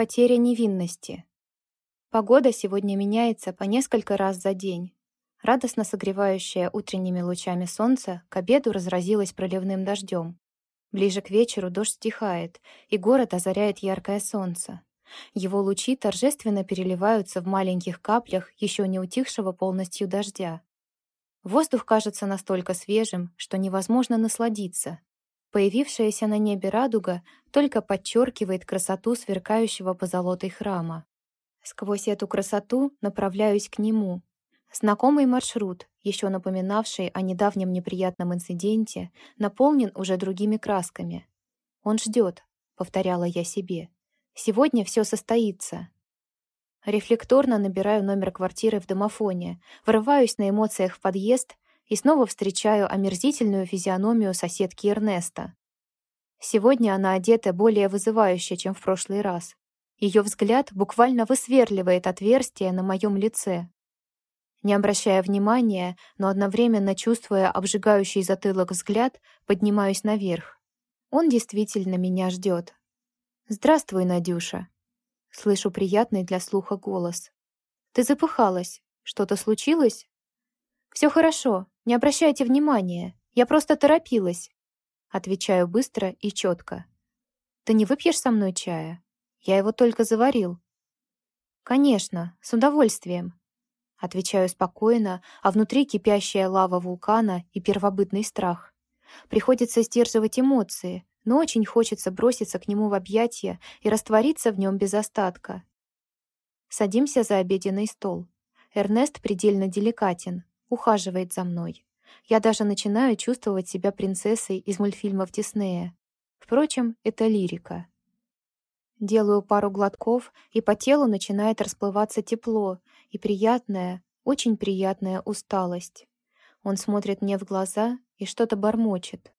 Потеря невинности. Погода сегодня меняется по несколько раз за день. Радостно согревающая утренними лучами солнце к обеду разразилась проливным дождем. Ближе к вечеру дождь стихает, и город озаряет яркое солнце. Его лучи торжественно переливаются в маленьких каплях еще не утихшего полностью дождя. Воздух кажется настолько свежим, что невозможно насладиться. Появившаяся на небе радуга только подчеркивает красоту сверкающего позолотой храма. Сквозь эту красоту направляюсь к нему. Знакомый маршрут, еще напоминавший о недавнем неприятном инциденте, наполнен уже другими красками. «Он ждет», — повторяла я себе. «Сегодня все состоится». Рефлекторно набираю номер квартиры в домофоне, врываюсь на эмоциях в подъезд и снова встречаю омерзительную физиономию соседки Эрнеста. Сегодня она одета более вызывающе, чем в прошлый раз. Ее взгляд буквально высверливает отверстие на моем лице. Не обращая внимания, но одновременно чувствуя обжигающий затылок взгляд, поднимаюсь наверх. Он действительно меня ждет. «Здравствуй, Надюша!» Слышу приятный для слуха голос. «Ты запыхалась. Что-то случилось?» «Все хорошо, не обращайте внимания. Я просто торопилась». Отвечаю быстро и четко. «Ты не выпьешь со мной чая? Я его только заварил». «Конечно, с удовольствием». Отвечаю спокойно, а внутри кипящая лава вулкана и первобытный страх. Приходится сдерживать эмоции, но очень хочется броситься к нему в объятия и раствориться в нем без остатка. Садимся за обеденный стол. Эрнест предельно деликатен, ухаживает за мной. Я даже начинаю чувствовать себя принцессой из мультфильмов Диснея. Впрочем, это лирика. Делаю пару глотков, и по телу начинает расплываться тепло и приятная, очень приятная усталость. Он смотрит мне в глаза и что-то бормочет.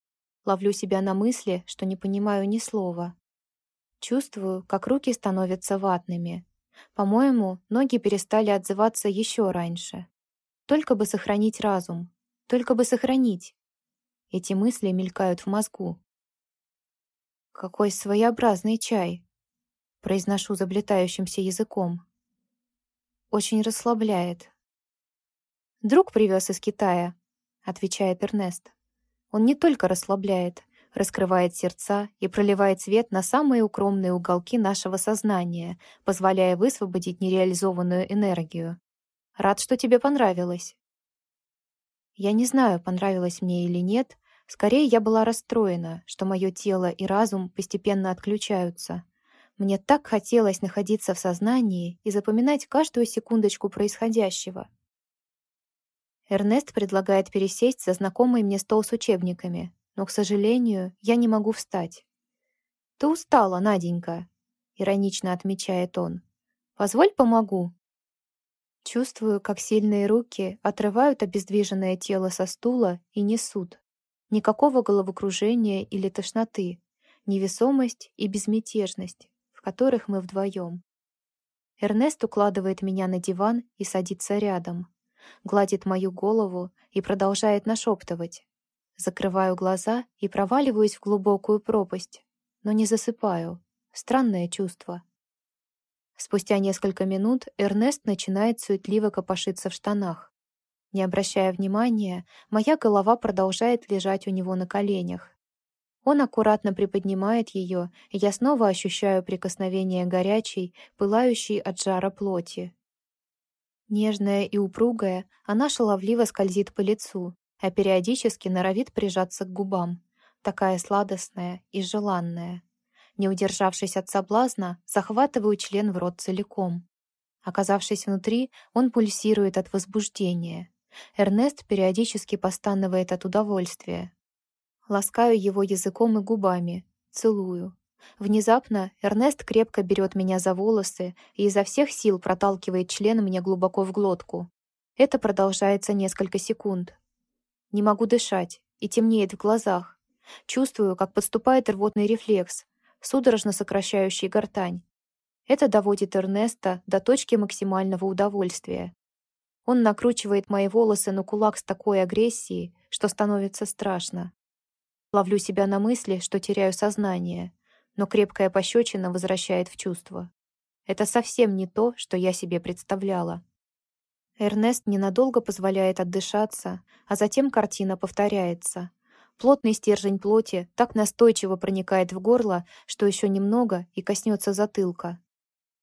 Ловлю себя на мысли, что не понимаю ни слова. Чувствую, как руки становятся ватными. По-моему, ноги перестали отзываться еще раньше. Только бы сохранить разум. Только бы сохранить. Эти мысли мелькают в мозгу. «Какой своеобразный чай!» Произношу заблетающимся языком. Очень расслабляет. «Друг привез из Китая», — отвечает Эрнест. Он не только расслабляет, раскрывает сердца и проливает свет на самые укромные уголки нашего сознания, позволяя высвободить нереализованную энергию. Рад, что тебе понравилось. Я не знаю, понравилось мне или нет, скорее я была расстроена, что мое тело и разум постепенно отключаются. Мне так хотелось находиться в сознании и запоминать каждую секундочку происходящего. Эрнест предлагает пересесть за знакомый мне стол с учебниками, но, к сожалению, я не могу встать. «Ты устала, Наденька», — иронично отмечает он. «Позволь, помогу». Чувствую, как сильные руки отрывают обездвиженное тело со стула и несут. Никакого головокружения или тошноты, невесомость и безмятежность, в которых мы вдвоем. Эрнест укладывает меня на диван и садится рядом гладит мою голову и продолжает нашептывать. Закрываю глаза и проваливаюсь в глубокую пропасть, но не засыпаю. Странное чувство. Спустя несколько минут Эрнест начинает суетливо копошиться в штанах. Не обращая внимания, моя голова продолжает лежать у него на коленях. Он аккуратно приподнимает ее, и я снова ощущаю прикосновение горячей, пылающей от жара плоти. Нежная и упругая, она шаловливо скользит по лицу, а периодически норовит прижаться к губам. Такая сладостная и желанная. Не удержавшись от соблазна, захватываю член в рот целиком. Оказавшись внутри, он пульсирует от возбуждения. Эрнест периодически постанывает от удовольствия. Ласкаю его языком и губами, целую. Внезапно Эрнест крепко берет меня за волосы и изо всех сил проталкивает член мне глубоко в глотку. Это продолжается несколько секунд. Не могу дышать, и темнеет в глазах. Чувствую, как подступает рвотный рефлекс, судорожно сокращающий гортань. Это доводит Эрнеста до точки максимального удовольствия. Он накручивает мои волосы на кулак с такой агрессией, что становится страшно. Ловлю себя на мысли, что теряю сознание — но крепкая пощечина возвращает в чувство. Это совсем не то, что я себе представляла. Эрнест ненадолго позволяет отдышаться, а затем картина повторяется. Плотный стержень плоти так настойчиво проникает в горло, что еще немного и коснется затылка.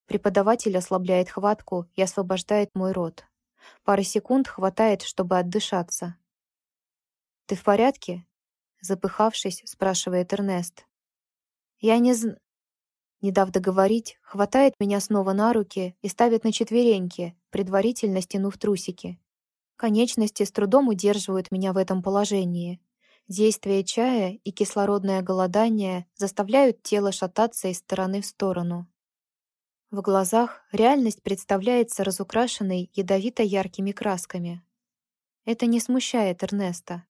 Преподаватель ослабляет хватку и освобождает мой рот. Пары секунд хватает, чтобы отдышаться. «Ты в порядке?» Запыхавшись, спрашивает Эрнест. «Я не зн...» Не дав договорить, хватает меня снова на руки и ставит на четвереньки, предварительно стянув трусики. Конечности с трудом удерживают меня в этом положении. Действие чая и кислородное голодание заставляют тело шататься из стороны в сторону. В глазах реальность представляется разукрашенной ядовито-яркими красками. Это не смущает Эрнеста.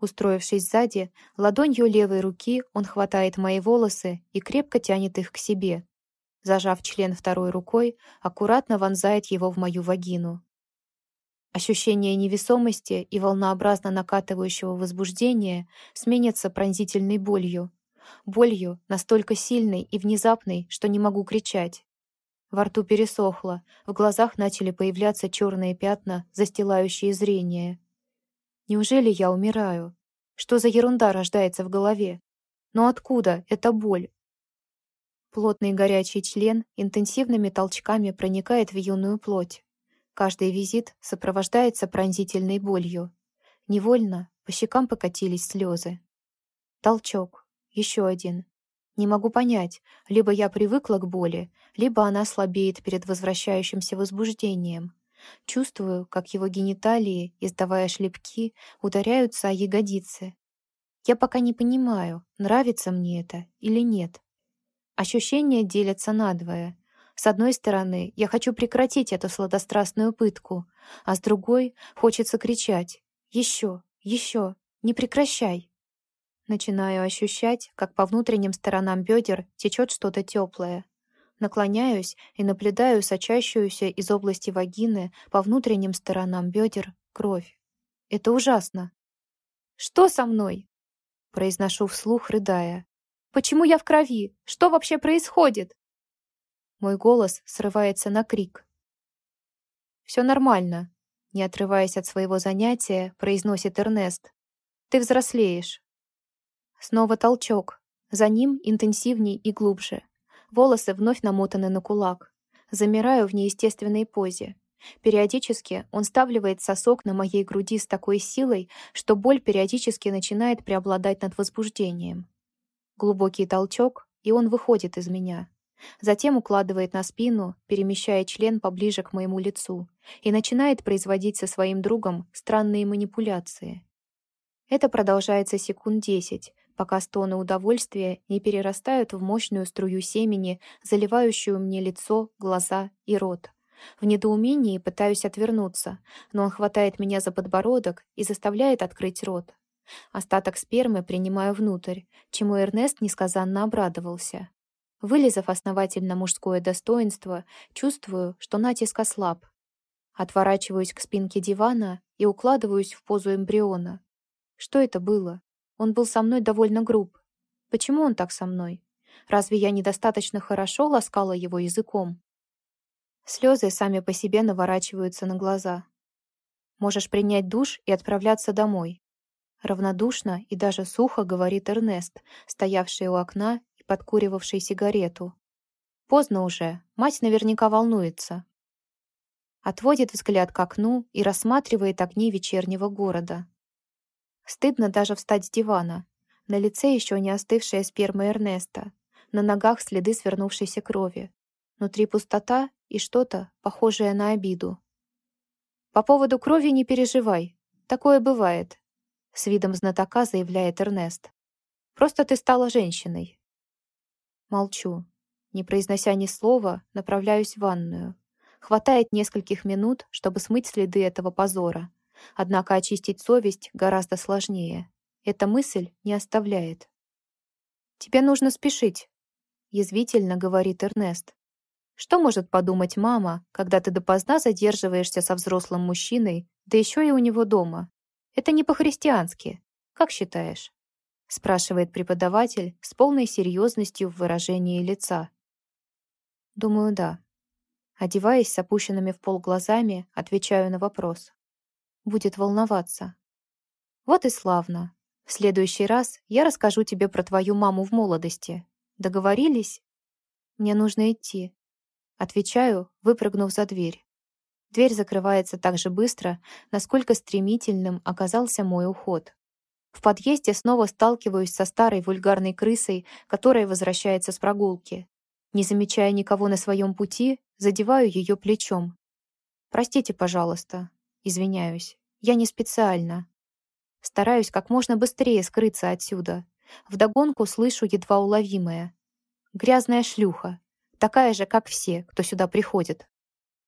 Устроившись сзади, ладонью левой руки он хватает мои волосы и крепко тянет их к себе. Зажав член второй рукой, аккуратно вонзает его в мою вагину. Ощущение невесомости и волнообразно накатывающего возбуждения сменятся пронзительной болью. Болью настолько сильной и внезапной, что не могу кричать. Во рту пересохло, в глазах начали появляться черные пятна, застилающие зрение. Неужели я умираю? Что за ерунда рождается в голове? Но откуда эта боль? Плотный горячий член интенсивными толчками проникает в юную плоть. Каждый визит сопровождается пронзительной болью. Невольно по щекам покатились слезы. Толчок. Еще один. Не могу понять, либо я привыкла к боли, либо она слабеет перед возвращающимся возбуждением. Чувствую, как его гениталии, издавая шлепки, ударяются о ягодицы. Я пока не понимаю, нравится мне это или нет. Ощущения делятся надвое. С одной стороны, я хочу прекратить эту сладострастную пытку, а с другой хочется кричать «Еще! Еще! Не прекращай!» Начинаю ощущать, как по внутренним сторонам бедер течет что-то теплое. Наклоняюсь и наблюдаю сочащуюся из области вагины по внутренним сторонам бедер кровь. Это ужасно. «Что со мной?» Произношу вслух, рыдая. «Почему я в крови? Что вообще происходит?» Мой голос срывается на крик. «Все нормально», — не отрываясь от своего занятия, произносит Эрнест. «Ты взрослеешь». Снова толчок. За ним интенсивней и глубже. Волосы вновь намотаны на кулак. Замираю в неестественной позе. Периодически он ставливает сосок на моей груди с такой силой, что боль периодически начинает преобладать над возбуждением. Глубокий толчок, и он выходит из меня. Затем укладывает на спину, перемещая член поближе к моему лицу, и начинает производить со своим другом странные манипуляции. Это продолжается секунд десять, пока стоны удовольствия не перерастают в мощную струю семени, заливающую мне лицо, глаза и рот. В недоумении пытаюсь отвернуться, но он хватает меня за подбородок и заставляет открыть рот. Остаток спермы принимаю внутрь, чему Эрнест несказанно обрадовался. Вылезав основательно мужское достоинство, чувствую, что натиск ослаб. Отворачиваюсь к спинке дивана и укладываюсь в позу эмбриона. Что это было? Он был со мной довольно груб. Почему он так со мной? Разве я недостаточно хорошо ласкала его языком? Слезы сами по себе наворачиваются на глаза. Можешь принять душ и отправляться домой. Равнодушно и даже сухо говорит Эрнест, стоявший у окна подкуривавший сигарету. Поздно уже, мать наверняка волнуется. Отводит взгляд к окну и рассматривает огни вечернего города. Стыдно даже встать с дивана. На лице еще не остывшая сперма Эрнеста. На ногах следы свернувшейся крови. Внутри пустота и что-то, похожее на обиду. «По поводу крови не переживай. Такое бывает», — с видом знатока заявляет Эрнест. «Просто ты стала женщиной». Молчу. Не произнося ни слова, направляюсь в ванную. Хватает нескольких минут, чтобы смыть следы этого позора. Однако очистить совесть гораздо сложнее. Эта мысль не оставляет. «Тебе нужно спешить», — язвительно говорит Эрнест. «Что может подумать мама, когда ты допоздна задерживаешься со взрослым мужчиной, да еще и у него дома? Это не по-христиански. Как считаешь?» — спрашивает преподаватель с полной серьезностью в выражении лица. Думаю, да. Одеваясь с опущенными в пол глазами, отвечаю на вопрос. Будет волноваться. Вот и славно. В следующий раз я расскажу тебе про твою маму в молодости. Договорились? Мне нужно идти. Отвечаю, выпрыгнув за дверь. Дверь закрывается так же быстро, насколько стремительным оказался мой уход. В подъезде снова сталкиваюсь со старой вульгарной крысой, которая возвращается с прогулки. Не замечая никого на своем пути, задеваю ее плечом. «Простите, пожалуйста». Извиняюсь. Я не специально. Стараюсь как можно быстрее скрыться отсюда. Вдогонку слышу едва уловимое. Грязная шлюха. Такая же, как все, кто сюда приходит.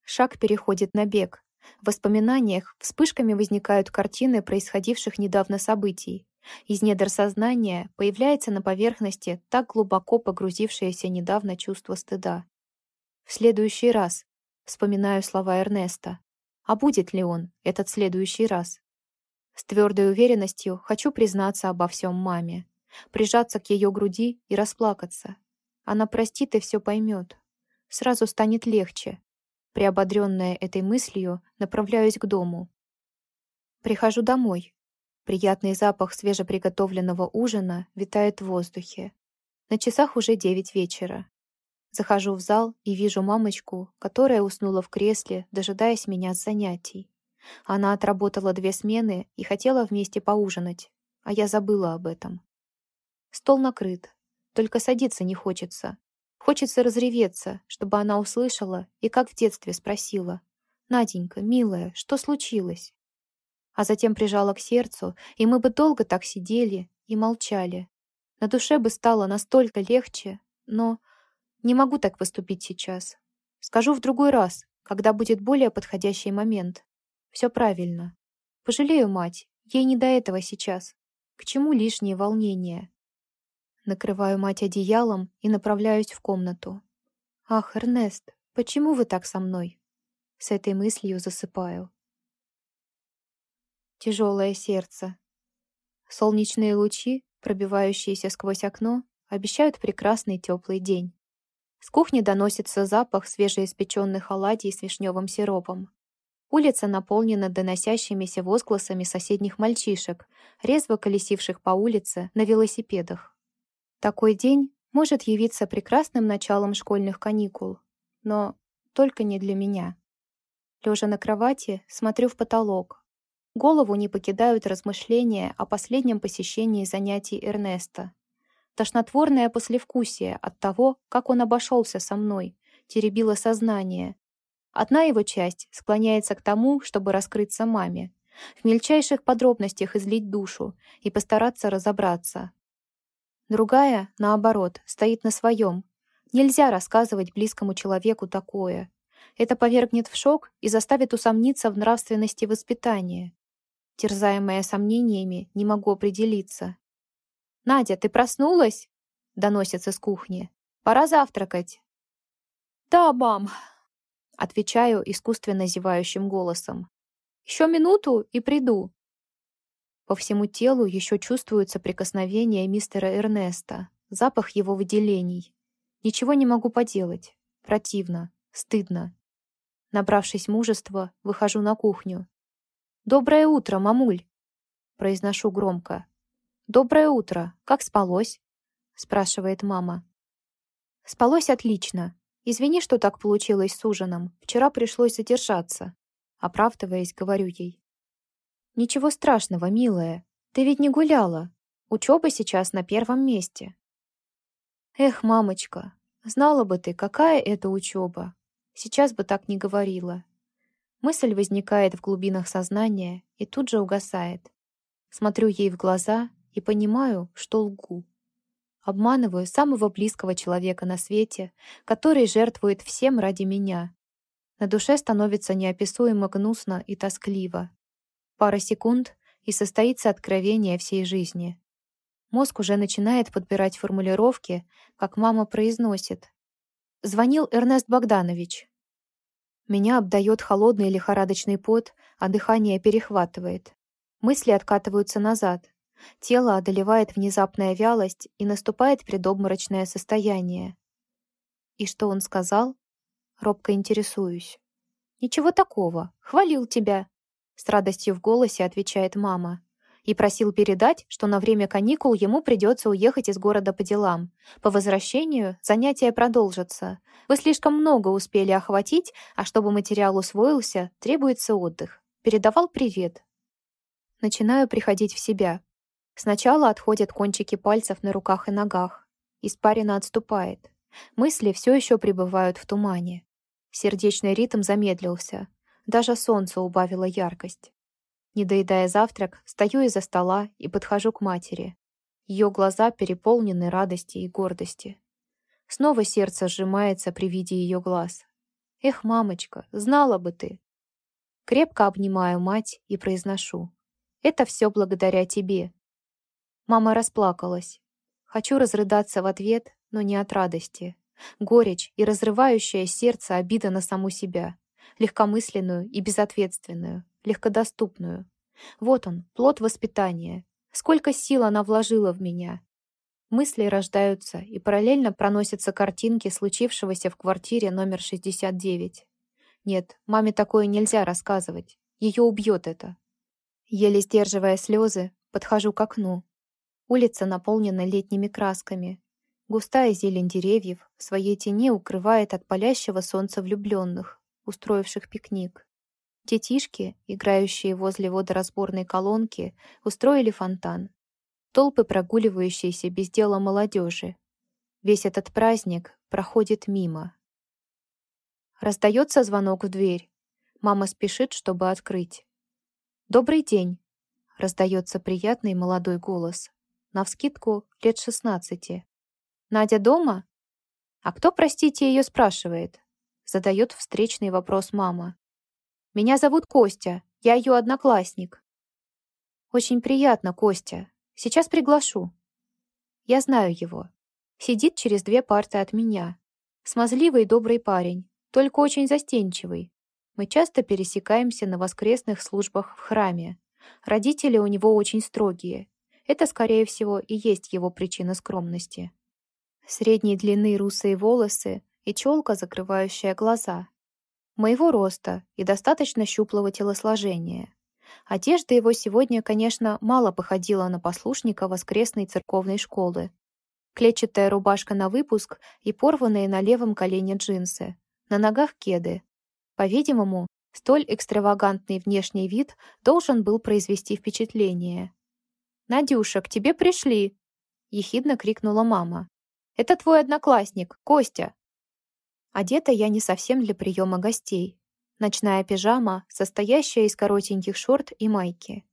Шаг переходит на бег. В воспоминаниях вспышками возникают картины происходивших недавно событий. Из недр сознания появляется на поверхности так глубоко погрузившееся недавно чувство стыда. В следующий раз вспоминаю слова Эрнеста. А будет ли он, этот следующий раз? С твердой уверенностью хочу признаться обо всем маме, прижаться к ее груди и расплакаться. Она простит и все поймет. Сразу станет легче, Приободренная этой мыслью, направляюсь к дому. Прихожу домой. Приятный запах свежеприготовленного ужина витает в воздухе. На часах уже девять вечера. Захожу в зал и вижу мамочку, которая уснула в кресле, дожидаясь меня с занятий. Она отработала две смены и хотела вместе поужинать, а я забыла об этом. Стол накрыт, только садиться не хочется, Хочется разреветься, чтобы она услышала и как в детстве спросила. «Наденька, милая, что случилось?» А затем прижала к сердцу, и мы бы долго так сидели и молчали. На душе бы стало настолько легче, но не могу так поступить сейчас. Скажу в другой раз, когда будет более подходящий момент. Все правильно. Пожалею мать, ей не до этого сейчас. К чему лишние волнения? Накрываю мать одеялом и направляюсь в комнату. «Ах, Эрнест, почему вы так со мной?» С этой мыслью засыпаю. Тяжелое сердце. Солнечные лучи, пробивающиеся сквозь окно, обещают прекрасный теплый день. С кухни доносится запах свежеиспеченных оладий с вишневым сиропом. Улица наполнена доносящимися возгласами соседних мальчишек, резво колесивших по улице на велосипедах. Такой день может явиться прекрасным началом школьных каникул, но только не для меня. Лежа на кровати, смотрю в потолок. Голову не покидают размышления о последнем посещении занятий Эрнеста. Тошнотворное послевкусие от того, как он обошелся со мной, теребило сознание. Одна его часть склоняется к тому, чтобы раскрыться маме, в мельчайших подробностях излить душу и постараться разобраться, Другая, наоборот, стоит на своем. Нельзя рассказывать близкому человеку такое. Это повергнет в шок и заставит усомниться в нравственности воспитания. Терзаемая сомнениями, не могу определиться. «Надя, ты проснулась?» — доносится с кухни. «Пора завтракать». «Да, мам», — отвечаю искусственно зевающим голосом. «Еще минуту и приду». По всему телу еще чувствуется прикосновение мистера Эрнеста, запах его выделений. Ничего не могу поделать. Противно, стыдно. Набравшись мужества, выхожу на кухню. «Доброе утро, мамуль!» Произношу громко. «Доброе утро! Как спалось?» Спрашивает мама. «Спалось отлично. Извини, что так получилось с ужином. Вчера пришлось задержаться». Оправдываясь, говорю ей. «Ничего страшного, милая. Ты ведь не гуляла. Учеба сейчас на первом месте». «Эх, мамочка, знала бы ты, какая это учеба. Сейчас бы так не говорила». Мысль возникает в глубинах сознания и тут же угасает. Смотрю ей в глаза и понимаю, что лгу. Обманываю самого близкого человека на свете, который жертвует всем ради меня. На душе становится неописуемо гнусно и тоскливо. Пара секунд, и состоится откровение всей жизни. Мозг уже начинает подбирать формулировки, как мама произносит. Звонил Эрнест Богданович. Меня обдает холодный лихорадочный пот, а дыхание перехватывает. Мысли откатываются назад. Тело одолевает внезапная вялость и наступает предобморочное состояние. И что он сказал? Робко интересуюсь. «Ничего такого. Хвалил тебя», — с радостью в голосе отвечает мама. И просил передать, что на время каникул ему придется уехать из города по делам. По возвращению занятия продолжатся. Вы слишком много успели охватить, а чтобы материал усвоился, требуется отдых. Передавал привет. Начинаю приходить в себя. Сначала отходят кончики пальцев на руках и ногах. Испарина отступает. Мысли все еще пребывают в тумане. Сердечный ритм замедлился. Даже солнце убавило яркость. Не доедая завтрак, стою из-за стола и подхожу к матери. Ее глаза переполнены радости и гордости. Снова сердце сжимается при виде ее глаз. «Эх, мамочка, знала бы ты!» Крепко обнимаю мать и произношу. «Это все благодаря тебе». Мама расплакалась. Хочу разрыдаться в ответ, но не от радости. Горечь и разрывающее сердце обида на саму себя. Легкомысленную и безответственную, легкодоступную. Вот он, плод воспитания. Сколько сил она вложила в меня. Мысли рождаются, и параллельно проносятся картинки случившегося в квартире номер 69. Нет, маме такое нельзя рассказывать. Ее убьет это. Еле сдерживая слезы, подхожу к окну. Улица наполнена летними красками, Густая зелень деревьев в своей тени укрывает от палящего солнца влюбленных, устроивших пикник. Детишки, играющие возле водоразборной колонки, устроили фонтан. Толпы, прогуливающиеся без дела молодежи. Весь этот праздник проходит мимо. Раздается звонок в дверь. Мама спешит, чтобы открыть. «Добрый день!» — раздается приятный молодой голос. Навскидку лет шестнадцати. Надя дома? А кто, простите, ее спрашивает? Задает встречный вопрос мама. Меня зовут Костя, я ее одноклассник. Очень приятно, Костя. Сейчас приглашу. Я знаю его. Сидит через две парты от меня. Смазливый добрый парень, только очень застенчивый. Мы часто пересекаемся на воскресных службах в храме. Родители у него очень строгие. Это, скорее всего, и есть его причина скромности. Средней длины русые волосы и челка, закрывающая глаза. Моего роста и достаточно щуплого телосложения. Одежда его сегодня, конечно, мало походила на послушника воскресной церковной школы. Клетчатая рубашка на выпуск и порванные на левом колене джинсы. На ногах кеды. По-видимому, столь экстравагантный внешний вид должен был произвести впечатление. «Надюша, к тебе пришли!» — ехидно крикнула мама. Это твой одноклассник, Костя». Одета я не совсем для приема гостей. Ночная пижама, состоящая из коротеньких шорт и майки.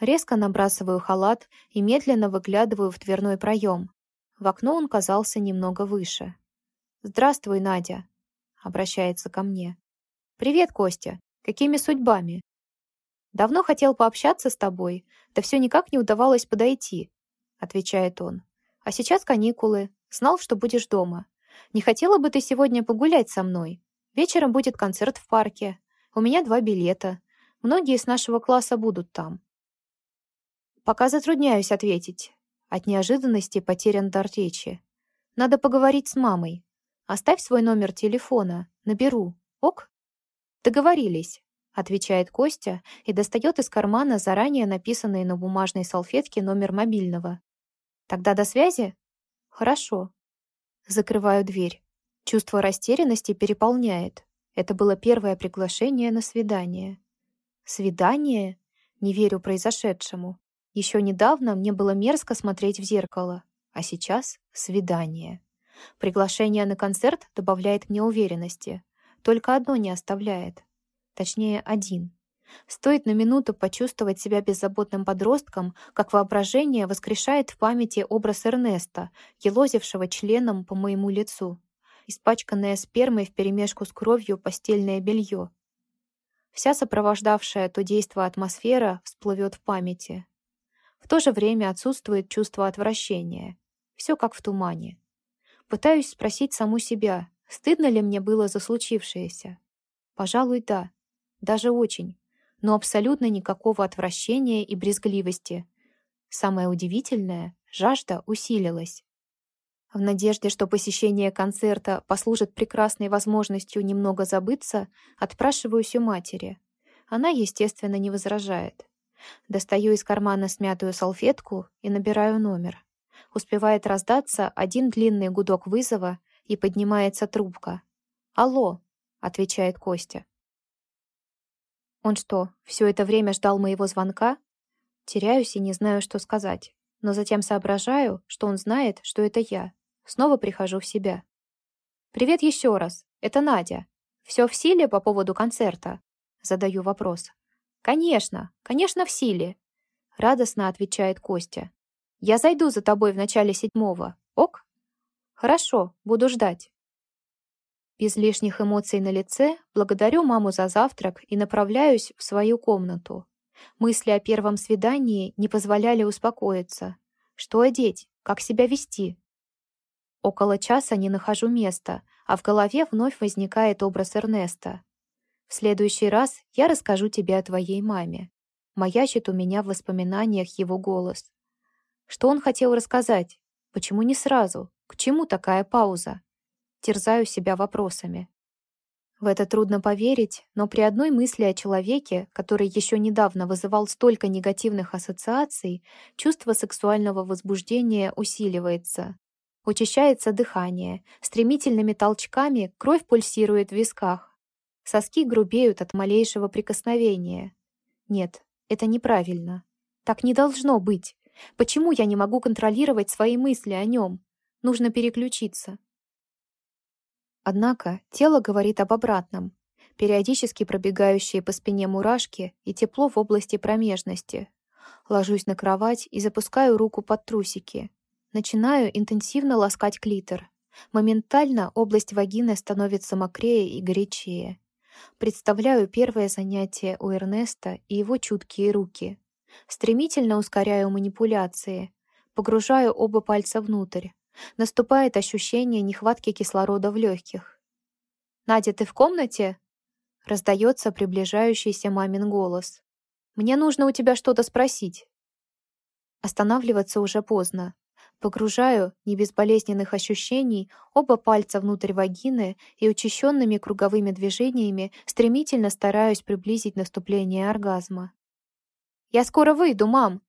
Резко набрасываю халат и медленно выглядываю в дверной проем. В окно он казался немного выше. «Здравствуй, Надя», — обращается ко мне. «Привет, Костя. Какими судьбами?» «Давно хотел пообщаться с тобой, да все никак не удавалось подойти», — отвечает он. «А сейчас каникулы, Знал, что будешь дома. Не хотела бы ты сегодня погулять со мной? Вечером будет концерт в парке. У меня два билета. Многие из нашего класса будут там. Пока затрудняюсь ответить. От неожиданности потерян дар речи. Надо поговорить с мамой. Оставь свой номер телефона. Наберу. Ок? Договорились. Отвечает Костя и достает из кармана заранее написанный на бумажной салфетке номер мобильного. Тогда до связи? «Хорошо». Закрываю дверь. Чувство растерянности переполняет. Это было первое приглашение на свидание. Свидание? Не верю произошедшему. Еще недавно мне было мерзко смотреть в зеркало, а сейчас — свидание. Приглашение на концерт добавляет мне уверенности. Только одно не оставляет. Точнее, один. Стоит на минуту почувствовать себя беззаботным подростком, как воображение воскрешает в памяти образ Эрнеста, елозившего членом по моему лицу, испачканное спермой вперемешку с кровью постельное белье. Вся сопровождавшая то действо атмосфера всплывет в памяти. В то же время отсутствует чувство отвращения. Все как в тумане. Пытаюсь спросить саму себя, стыдно ли мне было за случившееся. Пожалуй, да. Даже очень но абсолютно никакого отвращения и брезгливости. Самое удивительное — жажда усилилась. В надежде, что посещение концерта послужит прекрасной возможностью немного забыться, отпрашиваюсь у матери. Она, естественно, не возражает. Достаю из кармана смятую салфетку и набираю номер. Успевает раздаться один длинный гудок вызова, и поднимается трубка. «Алло», — отвечает Костя. Он что, все это время ждал моего звонка? Теряюсь и не знаю, что сказать. Но затем соображаю, что он знает, что это я. Снова прихожу в себя. «Привет еще раз. Это Надя. Все в силе по поводу концерта?» Задаю вопрос. «Конечно, конечно, в силе», — радостно отвечает Костя. «Я зайду за тобой в начале седьмого. Ок?» «Хорошо, буду ждать». Без лишних эмоций на лице благодарю маму за завтрак и направляюсь в свою комнату. Мысли о первом свидании не позволяли успокоиться. Что одеть? Как себя вести? Около часа не нахожу места, а в голове вновь возникает образ Эрнеста. В следующий раз я расскажу тебе о твоей маме. Маячит у меня в воспоминаниях его голос. Что он хотел рассказать? Почему не сразу? К чему такая пауза? Терзаю себя вопросами. В это трудно поверить, но при одной мысли о человеке, который еще недавно вызывал столько негативных ассоциаций, чувство сексуального возбуждения усиливается. Учащается дыхание, стремительными толчками кровь пульсирует в висках, Соски грубеют от малейшего прикосновения. Нет, это неправильно. Так не должно быть. Почему я не могу контролировать свои мысли о нем? Нужно переключиться. Однако тело говорит об обратном. Периодически пробегающие по спине мурашки и тепло в области промежности. Ложусь на кровать и запускаю руку под трусики. Начинаю интенсивно ласкать клитор. Моментально область вагины становится мокрее и горячее. Представляю первое занятие у Эрнеста и его чуткие руки. Стремительно ускоряю манипуляции, погружаю оба пальца внутрь. Наступает ощущение нехватки кислорода в легких. «Надя, ты в комнате?» Раздается приближающийся мамин голос. «Мне нужно у тебя что-то спросить». Останавливаться уже поздно. Погружаю, не без болезненных ощущений, оба пальца внутрь вагины и учащенными круговыми движениями стремительно стараюсь приблизить наступление оргазма. «Я скоро выйду, мам!»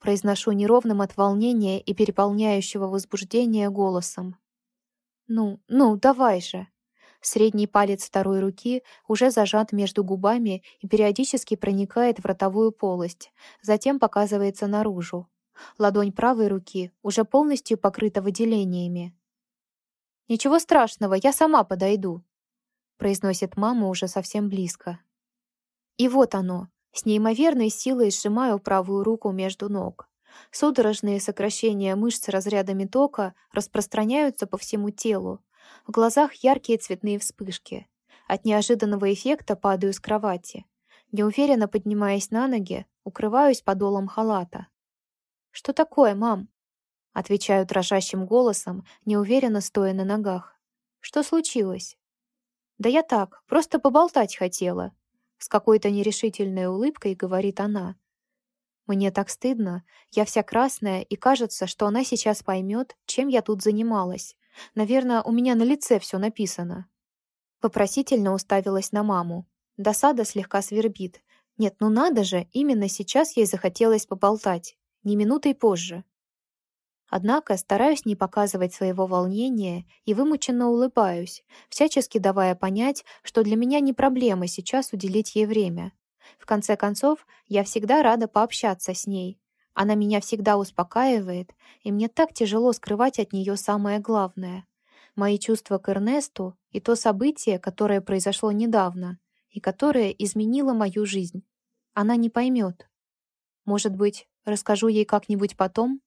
Произношу неровным от волнения и переполняющего возбуждения голосом. «Ну, ну, давай же!» Средний палец второй руки уже зажат между губами и периодически проникает в ротовую полость, затем показывается наружу. Ладонь правой руки уже полностью покрыта выделениями. «Ничего страшного, я сама подойду», — произносит мама уже совсем близко. И вот оно. С неимоверной силой сжимаю правую руку между ног. Судорожные сокращения мышц разрядами тока распространяются по всему телу. В глазах яркие цветные вспышки. От неожиданного эффекта падаю с кровати. Неуверенно поднимаясь на ноги, укрываюсь подолом халата. «Что такое, мам?» Отвечаю дрожащим голосом, неуверенно стоя на ногах. «Что случилось?» «Да я так, просто поболтать хотела», с какой-то нерешительной улыбкой говорит она. Мне так стыдно, я вся красная, и кажется, что она сейчас поймет, чем я тут занималась. Наверное, у меня на лице все написано. Вопросительно уставилась на маму. Досада слегка свербит. Нет, ну надо же, именно сейчас ей захотелось поболтать ни минутой позже. Однако стараюсь не показывать своего волнения и вымученно улыбаюсь, всячески давая понять, что для меня не проблема сейчас уделить ей время. В конце концов, я всегда рада пообщаться с ней. Она меня всегда успокаивает, и мне так тяжело скрывать от нее самое главное. Мои чувства к Эрнесту и то событие, которое произошло недавно, и которое изменило мою жизнь. Она не поймет. Может быть, Расскажу ей как-нибудь потом?